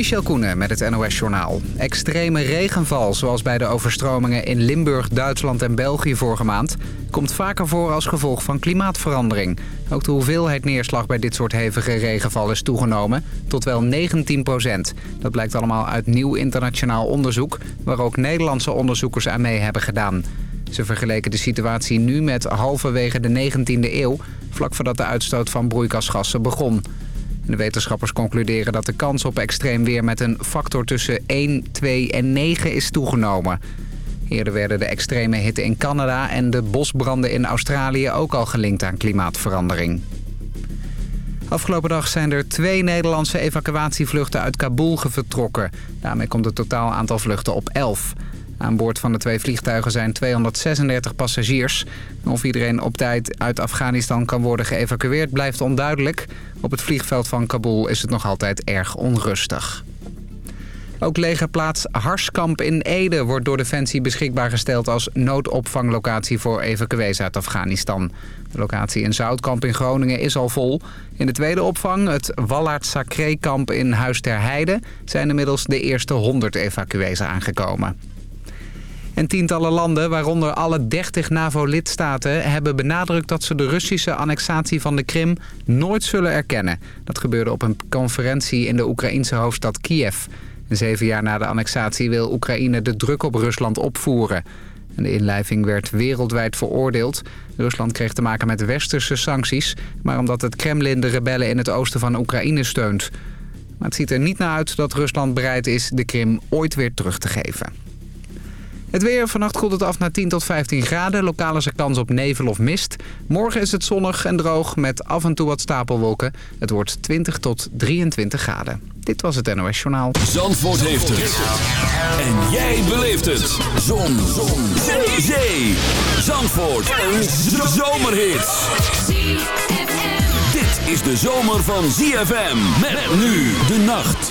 Michel Koenen met het NOS-journaal. Extreme regenval, zoals bij de overstromingen in Limburg, Duitsland en België vorige maand... komt vaker voor als gevolg van klimaatverandering. Ook de hoeveelheid neerslag bij dit soort hevige regenval is toegenomen, tot wel 19 procent. Dat blijkt allemaal uit nieuw internationaal onderzoek... waar ook Nederlandse onderzoekers aan mee hebben gedaan. Ze vergeleken de situatie nu met halverwege de 19e eeuw... vlak voordat de uitstoot van broeikasgassen begon... De wetenschappers concluderen dat de kans op extreem weer met een factor tussen 1, 2 en 9 is toegenomen. Eerder werden de extreme hitte in Canada en de bosbranden in Australië ook al gelinkt aan klimaatverandering. Afgelopen dag zijn er twee Nederlandse evacuatievluchten uit Kabul vertrokken. Daarmee komt het totaal aantal vluchten op 11. Aan boord van de twee vliegtuigen zijn 236 passagiers. Of iedereen op tijd uit Afghanistan kan worden geëvacueerd blijft onduidelijk. Op het vliegveld van Kabul is het nog altijd erg onrustig. Ook legerplaats Harskamp in Ede wordt door Defensie beschikbaar gesteld als noodopvanglocatie voor evacuees uit Afghanistan. De locatie in Zoutkamp in Groningen is al vol. In de tweede opvang, het Wallaard Sacré kamp in Huis ter Heide, zijn inmiddels de eerste 100 evacuees aangekomen. En tientallen landen, waaronder alle 30 NAVO-lidstaten... hebben benadrukt dat ze de Russische annexatie van de Krim nooit zullen erkennen. Dat gebeurde op een conferentie in de Oekraïense hoofdstad Kiev. Zeven jaar na de annexatie wil Oekraïne de druk op Rusland opvoeren. En de inlijving werd wereldwijd veroordeeld. Rusland kreeg te maken met westerse sancties... maar omdat het Kremlin de rebellen in het oosten van Oekraïne steunt. Maar het ziet er niet naar uit dat Rusland bereid is de Krim ooit weer terug te geven. Het weer. Vannacht koelt het af naar 10 tot 15 graden. Lokaal is er kans op nevel of mist. Morgen is het zonnig en droog met af en toe wat stapelwolken. Het wordt 20 tot 23 graden. Dit was het NOS Journaal. Zandvoort heeft het. En jij beleeft het. Zon. Zon. Zee. Zee. Zandvoort. Een zomerhit. Dit is de zomer van ZFM. Met nu de nacht.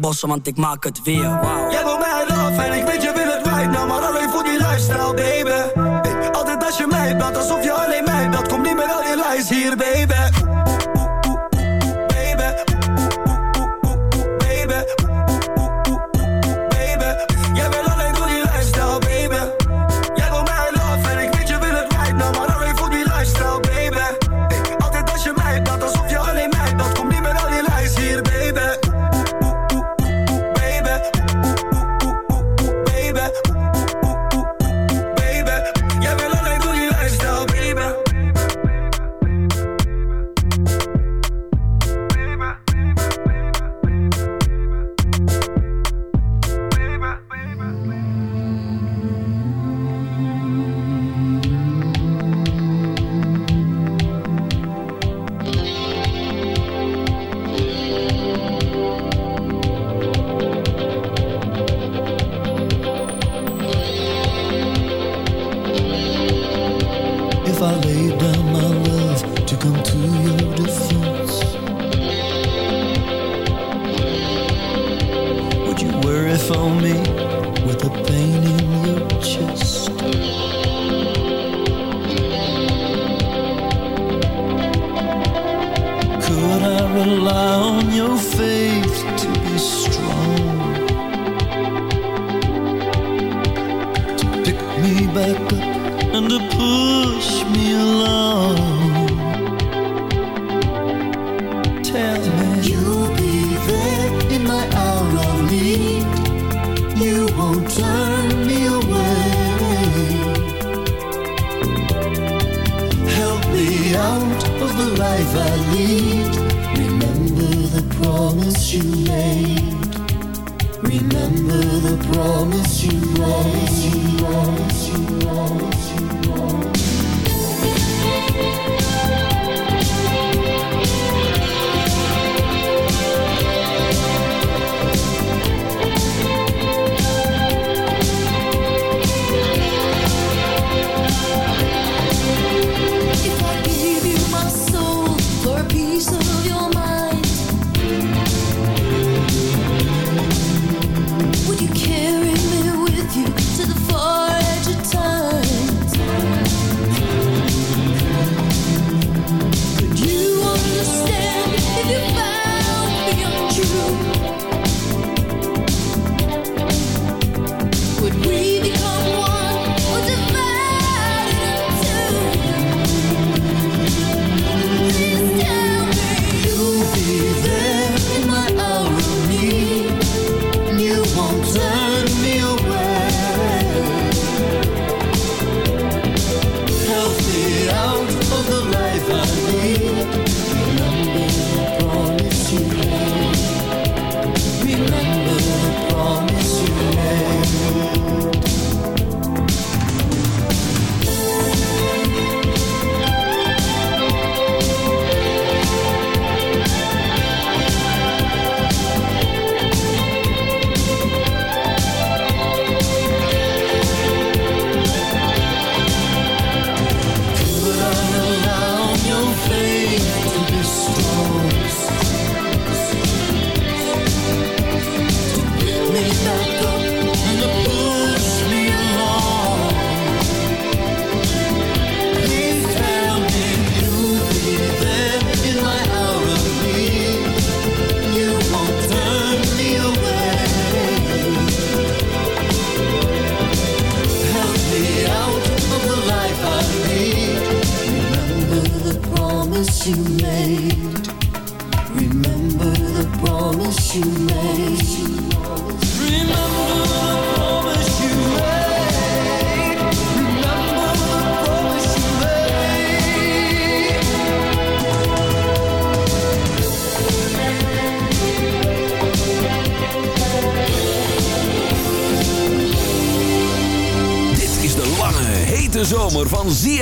bossen, want ik maak het weer. Wow. Jij wil mij love en ik weet je wil het right nou, maar alleen voor die lifestyle, baby. promise you made. Remember the promise you promise you promise you promise you promise.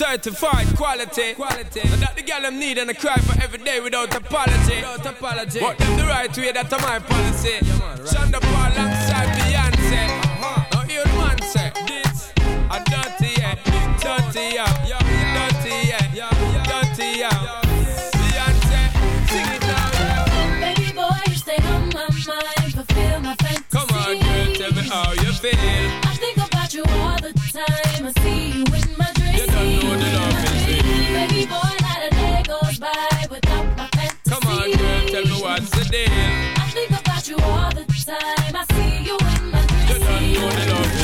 Certified quality. quality. And that the girl them need and I cry for every day without apology. Without apology. But them the right way, that's my policy. Yeah, man, right. Shonda Paul alongside Beyonce. Uh-huh. Now hear the man say, this a dirty yeah, dirty yeah, dirty yeah, dirty yeah. Beyonce, sing it now. Baby boy, you stay on my mind, fulfill my fantasy. Come on, girl, tell me how you feel. I think about you all the time. I see you in my dreams.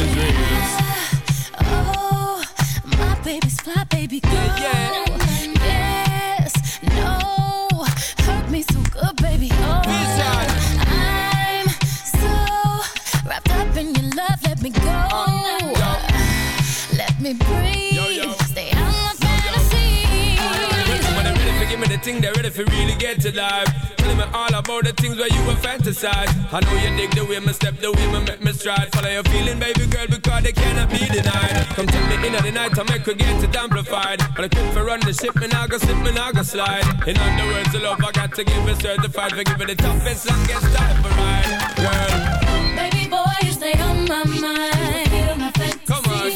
Me the thing, they ready for really get to life. Telling me all about the things where you were fantasize. I know you dig the way me step, the way me make me stride. Follow your feeling, baby girl, because they cannot be denied. Come take me in at the night, I make her get it amplified. But I quit for run the ship, me now go slip, me now go slide. In other words, the love I got to give it certified. For give it the toughest, longest time for ride. Girl, Baby boy, you stay on my mind. My. Come on,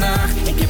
vandaag. Ik heb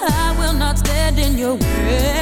I will not stand in your way.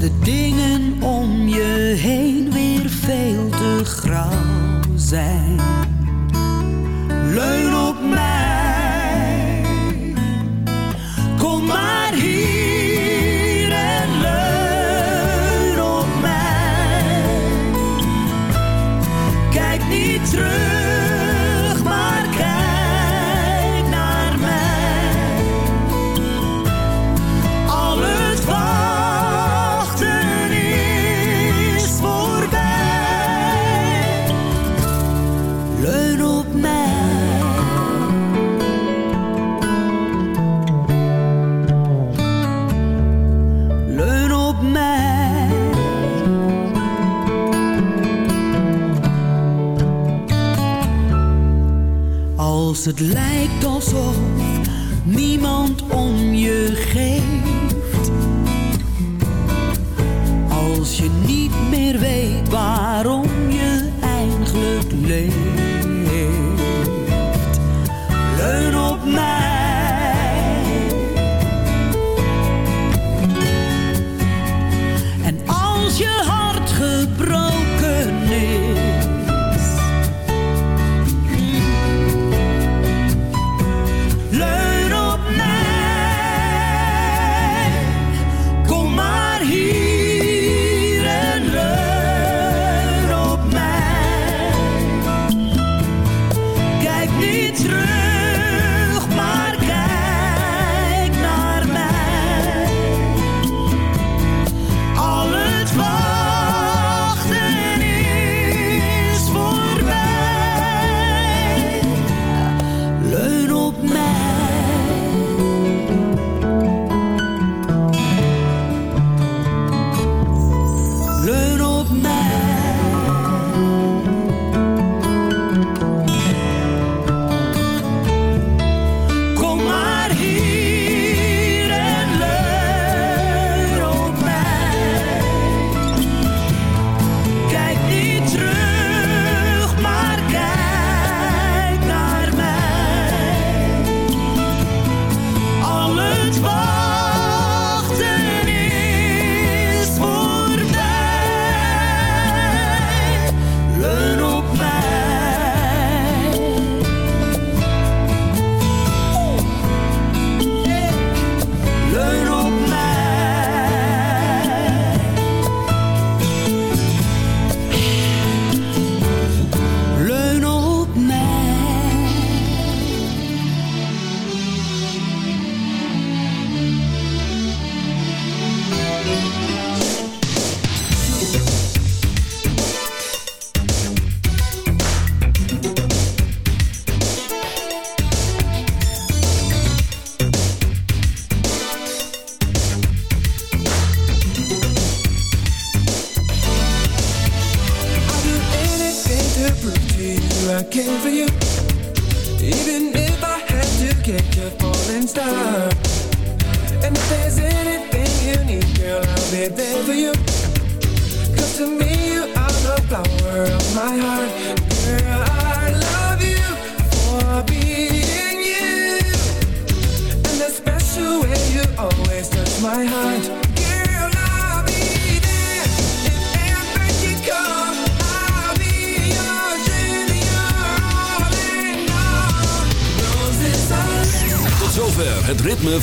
de dingen